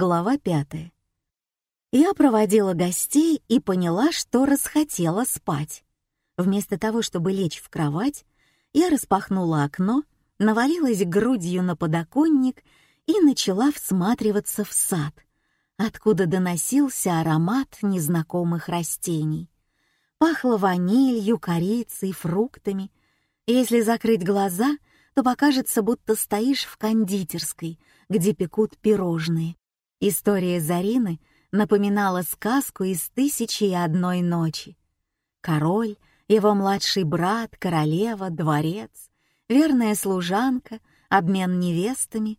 Глава пятая. Я проводила гостей и поняла, что расхотела спать. Вместо того, чтобы лечь в кровать, я распахнула окно, навалилась грудью на подоконник и начала всматриваться в сад, откуда доносился аромат незнакомых растений. Пахло ванилью, корицей, фруктами. Если закрыть глаза, то покажется, будто стоишь в кондитерской, где пекут пирожные. История Зарины напоминала сказку из «Тысячи и одной ночи». Король, его младший брат, королева, дворец, верная служанка, обмен невестами.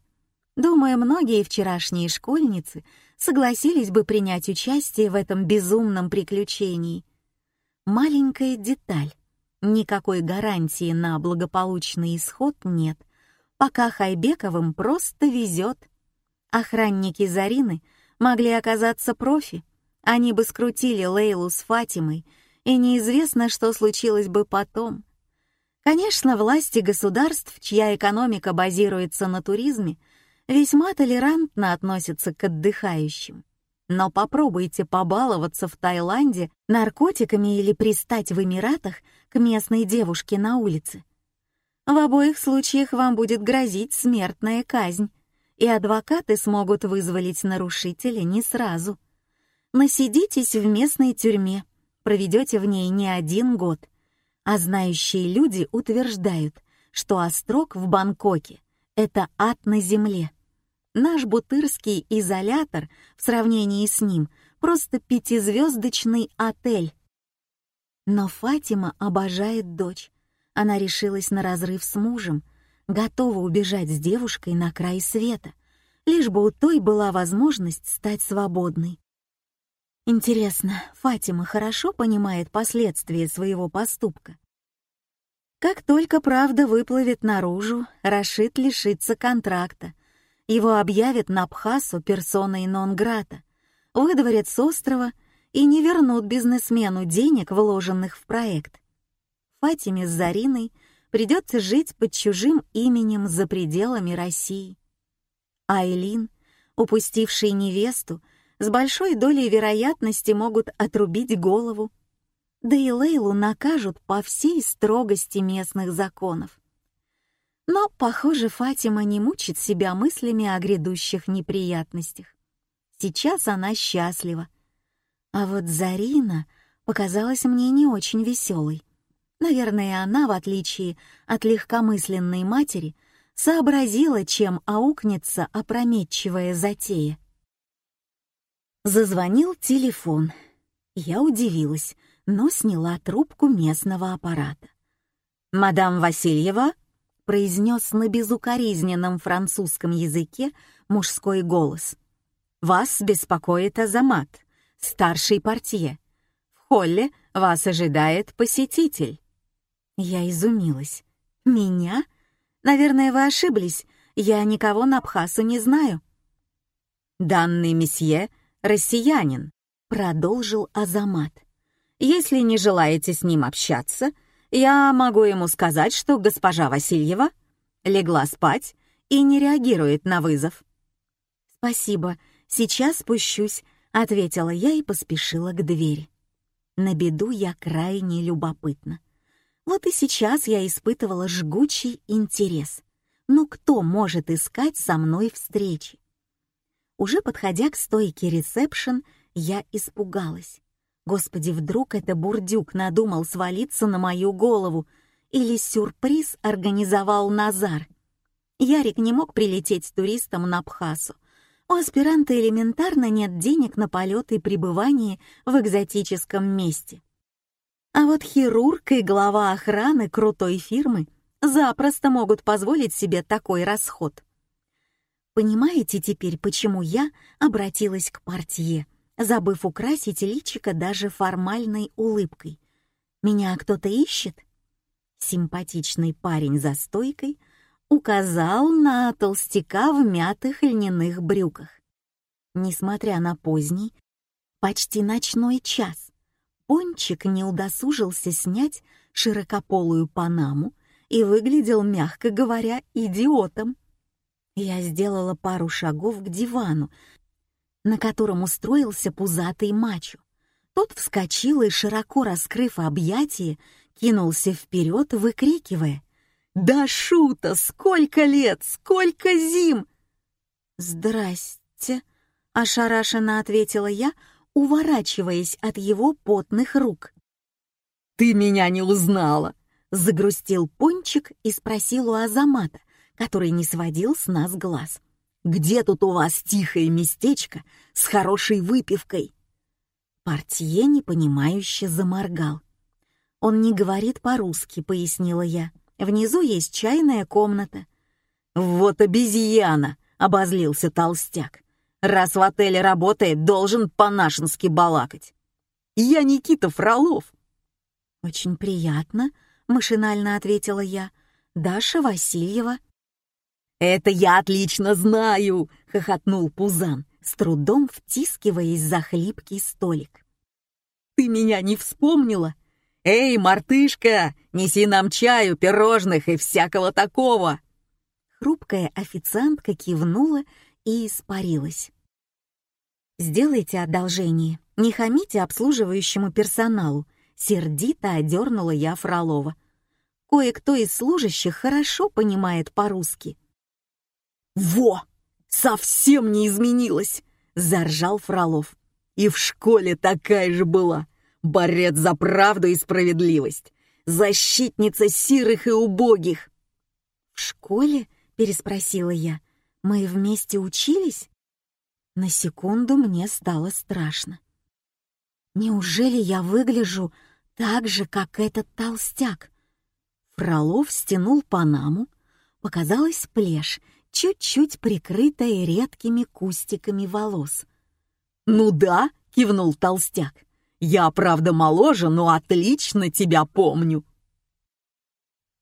Думаю, многие вчерашние школьницы согласились бы принять участие в этом безумном приключении. Маленькая деталь. Никакой гарантии на благополучный исход нет, пока Хайбековым просто везет. Охранники Зарины могли оказаться профи. Они бы скрутили Лейлу с Фатимой, и неизвестно, что случилось бы потом. Конечно, власти государств, чья экономика базируется на туризме, весьма толерантно относятся к отдыхающим. Но попробуйте побаловаться в Таиланде наркотиками или пристать в Эмиратах к местной девушке на улице. В обоих случаях вам будет грозить смертная казнь, и адвокаты смогут вызволить нарушителя не сразу. Насидитесь в местной тюрьме, проведете в ней не один год, а знающие люди утверждают, что острог в Бангкоке — это ад на земле. Наш бутырский изолятор в сравнении с ним — просто пятизвездочный отель. Но Фатима обожает дочь. Она решилась на разрыв с мужем — готова убежать с девушкой на край света, лишь бы у той была возможность стать свободной. Интересно, Фатима хорошо понимает последствия своего поступка? Как только правда выплывет наружу, Рашид лишится контракта. Его объявят на Абхасу персоной нон-грата, выдворят с острова и не вернут бизнесмену денег, вложенных в проект. Фатиме с Зариной — придется жить под чужим именем за пределами России. Айлин, упустивший невесту, с большой долей вероятности могут отрубить голову. Да и Лейлу накажут по всей строгости местных законов. Но, похоже, Фатима не мучит себя мыслями о грядущих неприятностях. Сейчас она счастлива. А вот Зарина показалась мне не очень веселой. Наверное, она, в отличие от легкомысленной матери, сообразила, чем аукнется опрометчивая затея. Зазвонил телефон. Я удивилась, но сняла трубку местного аппарата. «Мадам Васильева?» — произнес на безукоризненном французском языке мужской голос. «Вас беспокоит Азамат, старший портье. В холле вас ожидает посетитель». Я изумилась. «Меня? Наверное, вы ошиблись. Я никого на Абхазу не знаю». «Данный месье — россиянин», — продолжил Азамат. «Если не желаете с ним общаться, я могу ему сказать, что госпожа Васильева легла спать и не реагирует на вызов». «Спасибо, сейчас спущусь», — ответила я и поспешила к двери. На беду я крайне любопытна. Вот и сейчас я испытывала жгучий интерес. Ну кто может искать со мной встречи? Уже подходя к стойке ресепшн, я испугалась. Господи, вдруг это бурдюк надумал свалиться на мою голову или сюрприз организовал Назар. Ярик не мог прилететь туристом на Абхазу. У аспиранта элементарно нет денег на полет и пребывание в экзотическом месте. А вот хирург и глава охраны крутой фирмы запросто могут позволить себе такой расход. Понимаете теперь, почему я обратилась к портье, забыв украсить личико даже формальной улыбкой? Меня кто-то ищет? Симпатичный парень за стойкой указал на толстяка в мятых льняных брюках. Несмотря на поздний, почти ночной час, Пончик не удосужился снять широкополую панаму и выглядел, мягко говоря, идиотом. Я сделала пару шагов к дивану, на котором устроился пузатый мачо. Тот вскочил и, широко раскрыв объятия, кинулся вперед, выкрикивая «Да шута! Сколько лет! Сколько зим!» «Здрасте!» — ошарашенно ответила я, уворачиваясь от его потных рук. «Ты меня не узнала!» — загрустил Пончик и спросил у Азамата, который не сводил с нас глаз. «Где тут у вас тихое местечко с хорошей выпивкой?» Портье непонимающе заморгал. «Он не говорит по-русски», — пояснила я. «Внизу есть чайная комната». «Вот обезьяна!» — обозлился толстяк. «Раз в отеле работает, должен по-нашенски балакать». «Я Никита Фролов». «Очень приятно», — машинально ответила я. «Даша Васильева». «Это я отлично знаю!» — хохотнул Пузан, с трудом втискиваясь за хлипкий столик. «Ты меня не вспомнила? Эй, мартышка, неси нам чаю, пирожных и всякого такого!» Хрупкая официантка кивнула и испарилась. «Сделайте одолжение, не хамите обслуживающему персоналу», сердито одернула я Фролова. «Кое-кто из служащих хорошо понимает по-русски». «Во! Совсем не изменилась!» — заржал Фролов. «И в школе такая же была. Борец за правду и справедливость. Защитница сирых и убогих». «В школе?» — переспросила я. «Мы вместе учились?» На секунду мне стало страшно. Неужели я выгляжу так же, как этот толстяк? Фролов стянул панаму, показалась плешь, чуть-чуть прикрытая редкими кустиками волос. «Ну да», — кивнул толстяк, — «я, правда, моложе, но отлично тебя помню».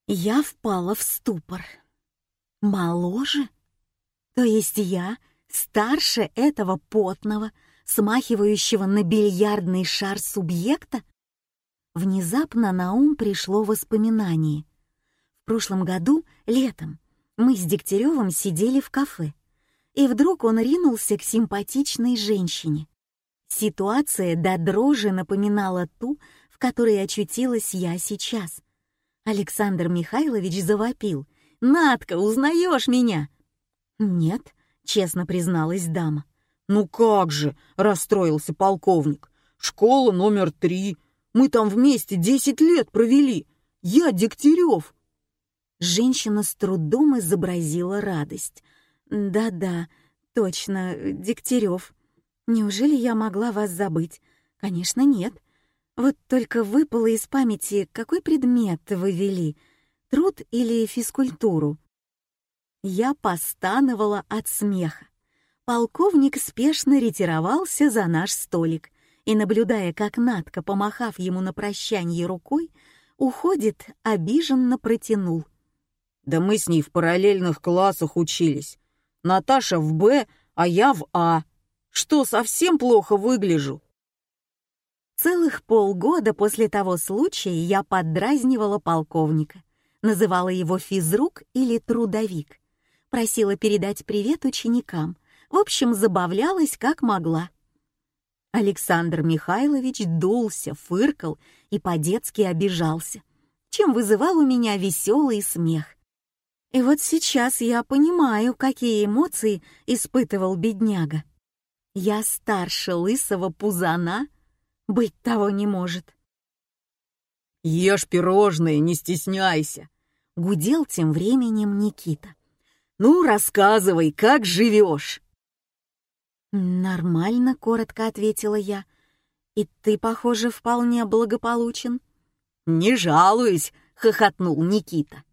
Я впала в ступор. «Моложе? То есть я старше этого потного, смахивающего на бильярдный шар субъекта?» Внезапно на ум пришло воспоминание. В прошлом году, летом, мы с Дегтяревым сидели в кафе, и вдруг он ринулся к симпатичной женщине. Ситуация до дрожи напоминала ту, в которой очутилась я сейчас. Александр Михайлович завопил. «Надка, узнаешь меня?» «Нет», — честно призналась дама. «Ну как же!» — расстроился полковник. «Школа номер три. Мы там вместе десять лет провели. Я Дегтярев. Женщина с трудом изобразила радость. «Да-да, точно, Дегтярев. Неужели я могла вас забыть? Конечно, нет. Вот только выпало из памяти, какой предмет вы вели, труд или физкультуру?» Я постановала от смеха. Полковник спешно ретировался за наш столик и, наблюдая, как Надка, помахав ему на прощанье рукой, уходит, обиженно протянул — да мы с ней в параллельных классах учились. Наташа в Б, а я в А. Что, совсем плохо выгляжу?» Целых полгода после того случая я поддразнивала полковника, называла его физрук или трудовик, просила передать привет ученикам, в общем, забавлялась как могла. Александр Михайлович дулся, фыркал и по-детски обижался, чем вызывал у меня веселый смех. И вот сейчас я понимаю, какие эмоции испытывал бедняга. Я старше лысого пузана, быть того не может. «Ешь пирожные, не стесняйся», — гудел тем временем Никита. «Ну, рассказывай, как живешь?» «Нормально», — коротко ответила я. «И ты, похоже, вполне благополучен». «Не жалуюсь», — хохотнул Никита.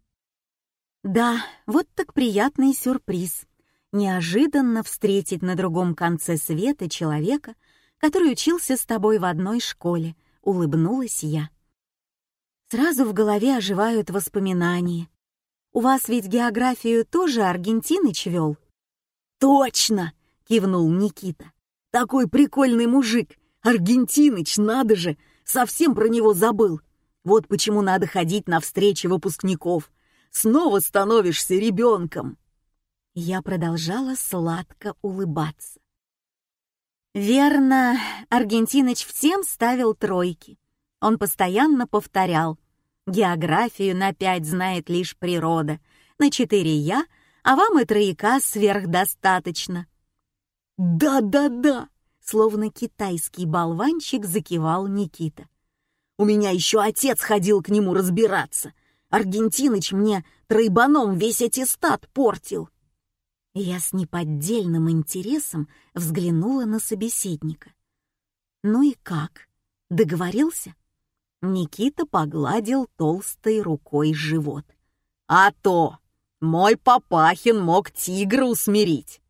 Да, вот так приятный сюрприз. Неожиданно встретить на другом конце света человека, который учился с тобой в одной школе, улыбнулась я. Сразу в голове оживают воспоминания. У вас ведь географию тоже Аргентиныч вел? Точно, кивнул Никита. Такой прикольный мужик. Аргентиныч, надо же, совсем про него забыл. Вот почему надо ходить на встречи выпускников снова становишься ребенком. Я продолжала сладко улыбаться. Верно, Аргентиныч всем ставил тройки. Он постоянно повторял «Географию на пять знает лишь природа, на четыре я, а вам и трояка сверхдостаточно». «Да-да-да!» — словно китайский болванчик закивал Никита. «У меня еще отец ходил к нему разбираться. Аргентиныч мне тройбаном весь аттестат портил». Я с неподдельным интересом взглянула на собеседника. «Ну и как? Договорился?» Никита погладил толстой рукой живот. «А то! Мой папахин мог тигра усмирить!»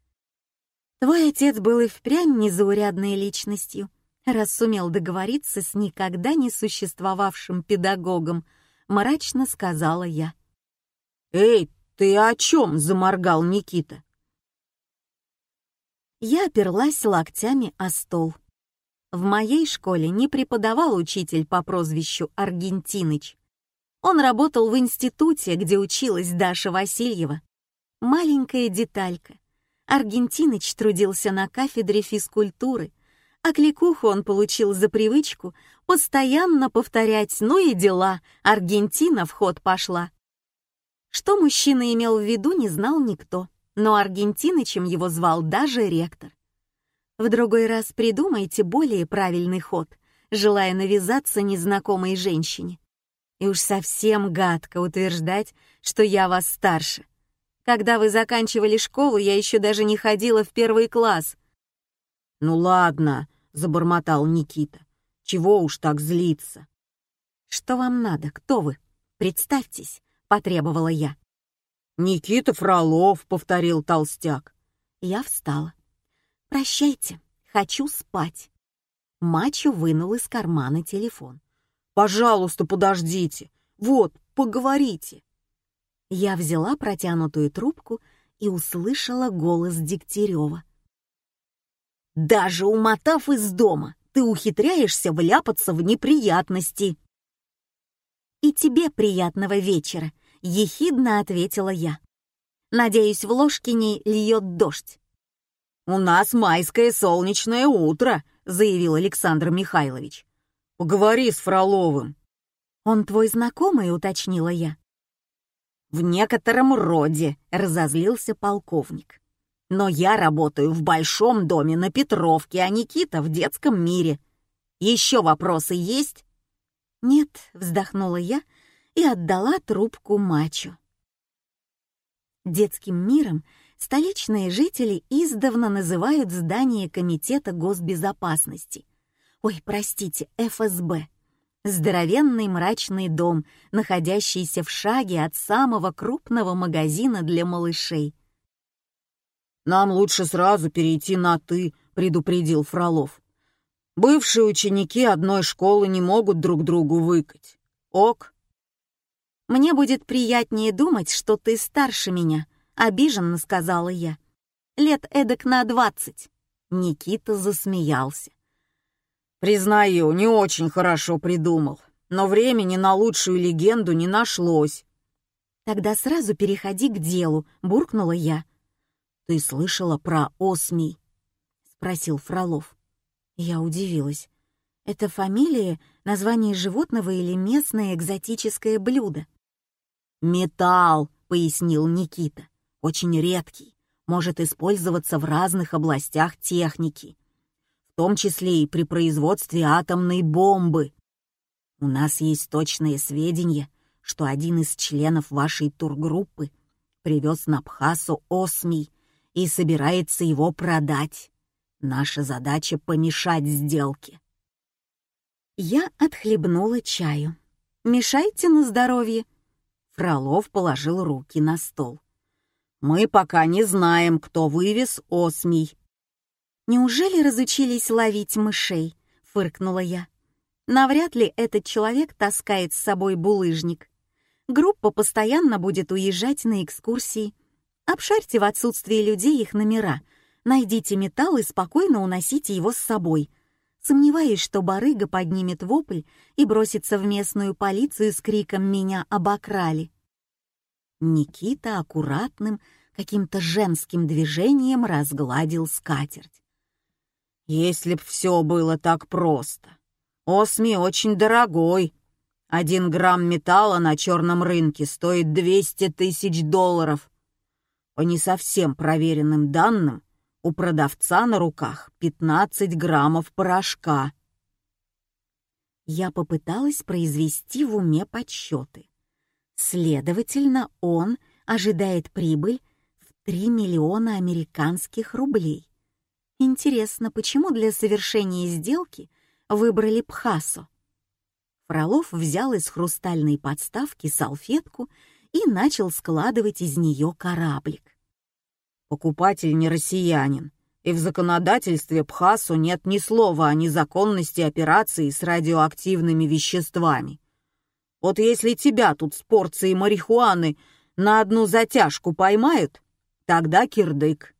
«Твой отец был и впрямь незаурядной личностью, раз сумел договориться с никогда не существовавшим педагогом», — мрачно сказала я. «Эй, ты о чем?» — заморгал Никита. Я оперлась локтями о стол. В моей школе не преподавал учитель по прозвищу Аргентиныч. Он работал в институте, где училась Даша Васильева. Маленькая деталька. Аргентиныч трудился на кафедре физкультуры, а кликуху он получил за привычку постоянно повторять «ну и дела, Аргентина в ход пошла». Что мужчина имел в виду, не знал никто но Аргентинычем его звал даже ректор. В другой раз придумайте более правильный ход, желая навязаться незнакомой женщине. И уж совсем гадко утверждать, что я вас старше. Когда вы заканчивали школу, я еще даже не ходила в первый класс. «Ну ладно», — забормотал Никита. «Чего уж так злиться?» «Что вам надо? Кто вы? Представьтесь», — потребовала я. «Никита Фролов», — повторил толстяк. Я встала. «Прощайте, хочу спать». Мачо вынул из кармана телефон. «Пожалуйста, подождите. Вот, поговорите». Я взяла протянутую трубку и услышала голос Дегтярева. «Даже умотав из дома, ты ухитряешься вляпаться в неприятности». «И тебе приятного вечера», ехидно ответила я. Надеюсь, в Ложкине льет дождь. «У нас майское солнечное утро», — заявил Александр Михайлович. «Поговори с Фроловым». «Он твой знакомый?» — уточнила я. «В некотором роде», — разозлился полковник. «Но я работаю в большом доме на Петровке, а Никита в детском мире. Еще вопросы есть?» «Нет», — вздохнула я и отдала трубку мачу. Детским миром столичные жители издавна называют здание Комитета госбезопасности. Ой, простите, ФСБ. Здоровенный мрачный дом, находящийся в шаге от самого крупного магазина для малышей. «Нам лучше сразу перейти на «ты», — предупредил Фролов. «Бывшие ученики одной школы не могут друг другу выкать. Ок?» «Мне будет приятнее думать, что ты старше меня», — обиженно сказала я. «Лет эдак на двадцать». Никита засмеялся. «Признаю, не очень хорошо придумал, но времени на лучшую легенду не нашлось». «Тогда сразу переходи к делу», — буркнула я. «Ты слышала про осмий?» — спросил Фролов. Я удивилась. Это фамилия, название животного или местное экзотическое блюдо? «Металл», — пояснил Никита, — «очень редкий, может использоваться в разных областях техники, в том числе и при производстве атомной бомбы. У нас есть точные сведения, что один из членов вашей тургруппы привез на Бхасу осмий и собирается его продать. Наша задача — помешать сделке». Я отхлебнула чаю. «Мешайте на здоровье», Фролов положил руки на стол. «Мы пока не знаем, кто вывез осмий». «Неужели разучились ловить мышей?» — фыркнула я. «Навряд ли этот человек таскает с собой булыжник. Группа постоянно будет уезжать на экскурсии. Обшарьте в отсутствии людей их номера, найдите металл и спокойно уносите его с собой. Сомневаюсь, что барыга поднимет вопль и бросится в местную полицию с криком «Меня обокрали!». Никита аккуратным, каким-то женским движением разгладил скатерть. Если б все было так просто. Осми очень дорогой. Один грамм металла на черном рынке стоит 200 тысяч долларов. По не совсем проверенным данным, у продавца на руках 15 граммов порошка. Я попыталась произвести в уме подсчеты. Следовательно, он ожидает прибыль 3 миллиона американских рублей. Интересно, почему для совершения сделки выбрали Пхасо? Фролов взял из хрустальной подставки салфетку и начал складывать из нее кораблик. Покупатель не россиянин, и в законодательстве Пхасу нет ни слова о незаконности операции с радиоактивными веществами. Вот если тебя тут с порцией марихуаны на одну затяжку поймают, тогда кирдык.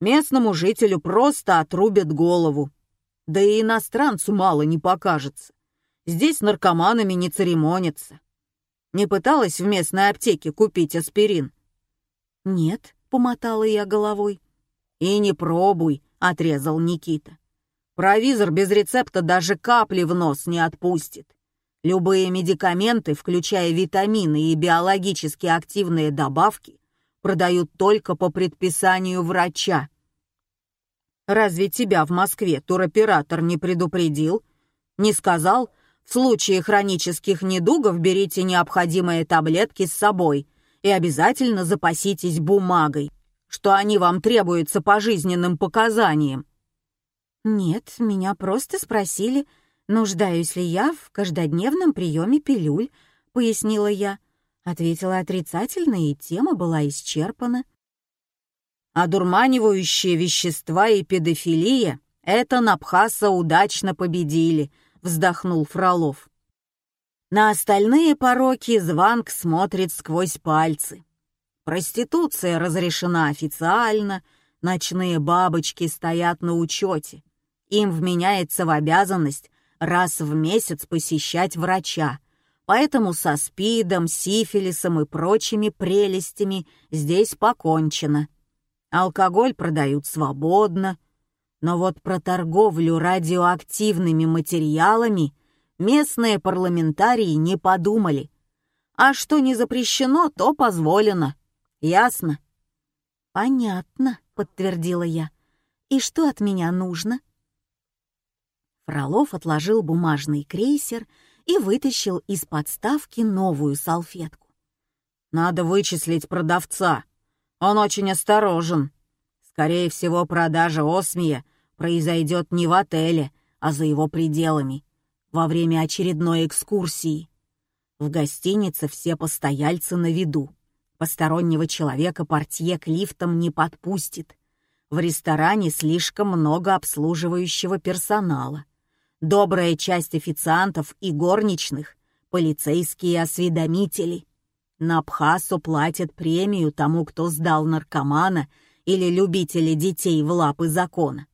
Местному жителю просто отрубят голову. Да и иностранцу мало не покажется. Здесь наркоманами не церемонятся. Не пыталась в местной аптеке купить аспирин? Нет, помотала я головой. «И не пробуй», — отрезал Никита. «Провизор без рецепта даже капли в нос не отпустит. Любые медикаменты, включая витамины и биологически активные добавки, продают только по предписанию врача. Разве тебя в Москве туроператор не предупредил? Не сказал, в случае хронических недугов берите необходимые таблетки с собой и обязательно запаситесь бумагой, что они вам требуются по жизненным показаниям. Нет, меня просто спросили, нуждаюсь ли я в каждодневном приеме пилюль, пояснила я. Ответила отрицательно, и тема была исчерпана. Одурманивающие вещества и педофилия — это Напхаса удачно победили, вздохнул Фролов. На остальные пороки Званг смотрит сквозь пальцы. Проституция разрешена официально, ночные бабочки стоят на учете. Им вменяется в обязанность раз в месяц посещать врача, поэтому со спидом, сифилисом и прочими прелестями здесь покончено. Алкоголь продают свободно, но вот про торговлю радиоактивными материалами — местные парламентарии не подумали. А что не запрещено, то позволено. Ясно? Понятно, подтвердила я. И что от меня нужно? Фролов отложил бумажный крейсер и вытащил из подставки новую салфетку. Надо вычислить продавца. Он очень осторожен. Скорее всего, продажа осмия произойдет не в отеле, а за его пределами во время очередной экскурсии. В гостинице все постояльцы на виду. Постороннего человека портье к лифтам не подпустит. В ресторане слишком много обслуживающего персонала. Добрая часть официантов и горничных — полицейские осведомители. На Абхасу платят премию тому, кто сдал наркомана или любителя детей в лапы закона.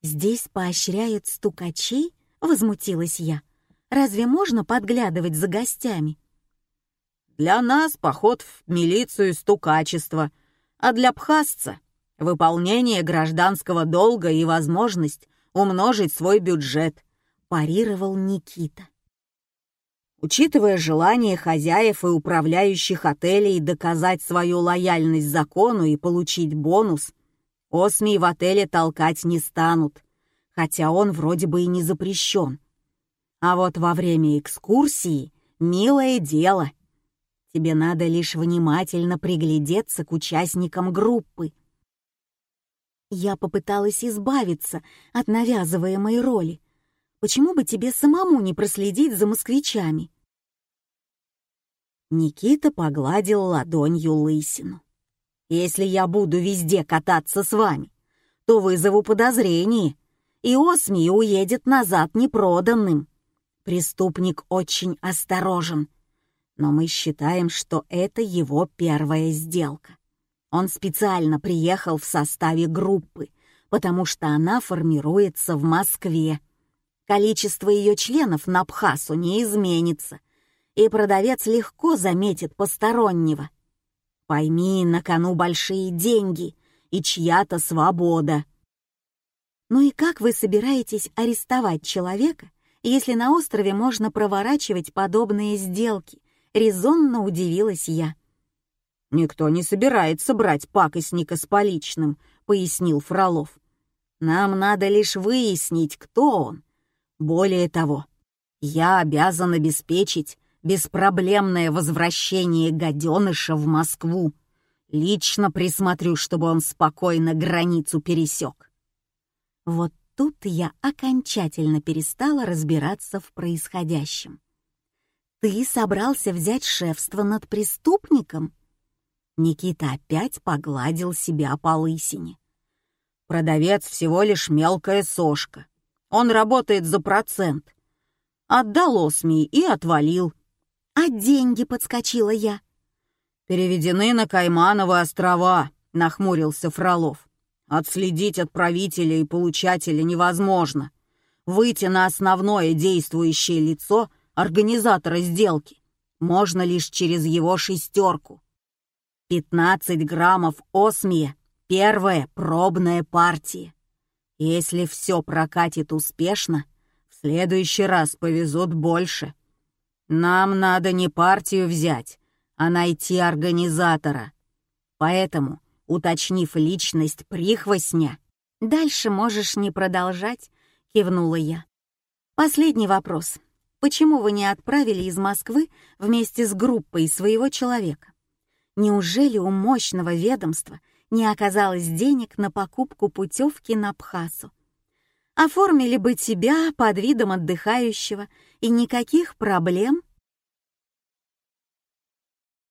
Здесь поощряют стукачей возмутилась я. Разве можно подглядывать за гостями? Для нас поход в милицию стукачество, а для пхасца — выполнение гражданского долга и возможность умножить свой бюджет, парировал Никита. Учитывая желание хозяев и управляющих отелей доказать свою лояльность закону и получить бонус, осми в отеле толкать не станут — хотя он вроде бы и не запрещен. А вот во время экскурсии — милое дело. Тебе надо лишь внимательно приглядеться к участникам группы. Я попыталась избавиться от навязываемой роли. Почему бы тебе самому не проследить за москвичами? Никита погладил ладонью лысину. «Если я буду везде кататься с вами, то вызову подозрение, и Осми уедет назад непроданным. Преступник очень осторожен, но мы считаем, что это его первая сделка. Он специально приехал в составе группы, потому что она формируется в Москве. Количество ее членов на Бхасу не изменится, и продавец легко заметит постороннего. Пойми, на кону большие деньги и чья-то свобода. «Ну и как вы собираетесь арестовать человека, если на острове можно проворачивать подобные сделки?» — резонно удивилась я. «Никто не собирается брать пакостника с поличным», — пояснил Фролов. «Нам надо лишь выяснить, кто он. Более того, я обязан обеспечить беспроблемное возвращение гаденыша в Москву. Лично присмотрю, чтобы он спокойно границу пересек. Вот тут я окончательно перестала разбираться в происходящем. «Ты собрался взять шефство над преступником?» Никита опять погладил себя по лысине. «Продавец всего лишь мелкая сошка. Он работает за процент. Отдал осмии и отвалил». «А деньги?» — подскочила я. «Переведены на Каймановы острова», — нахмурился Фролов. Отследить отправителя и получателя невозможно. Выйти на основное действующее лицо организатора сделки можно лишь через его шестерку. 15 граммов осмия — первая пробная партия. Если все прокатит успешно, в следующий раз повезут больше. Нам надо не партию взять, а найти организатора. Поэтому уточнив личность прихвостня. «Дальше можешь не продолжать», — кивнула я. «Последний вопрос. Почему вы не отправили из Москвы вместе с группой своего человека? Неужели у мощного ведомства не оказалось денег на покупку путевки на Бхасу? Оформили бы тебя под видом отдыхающего, и никаких проблем —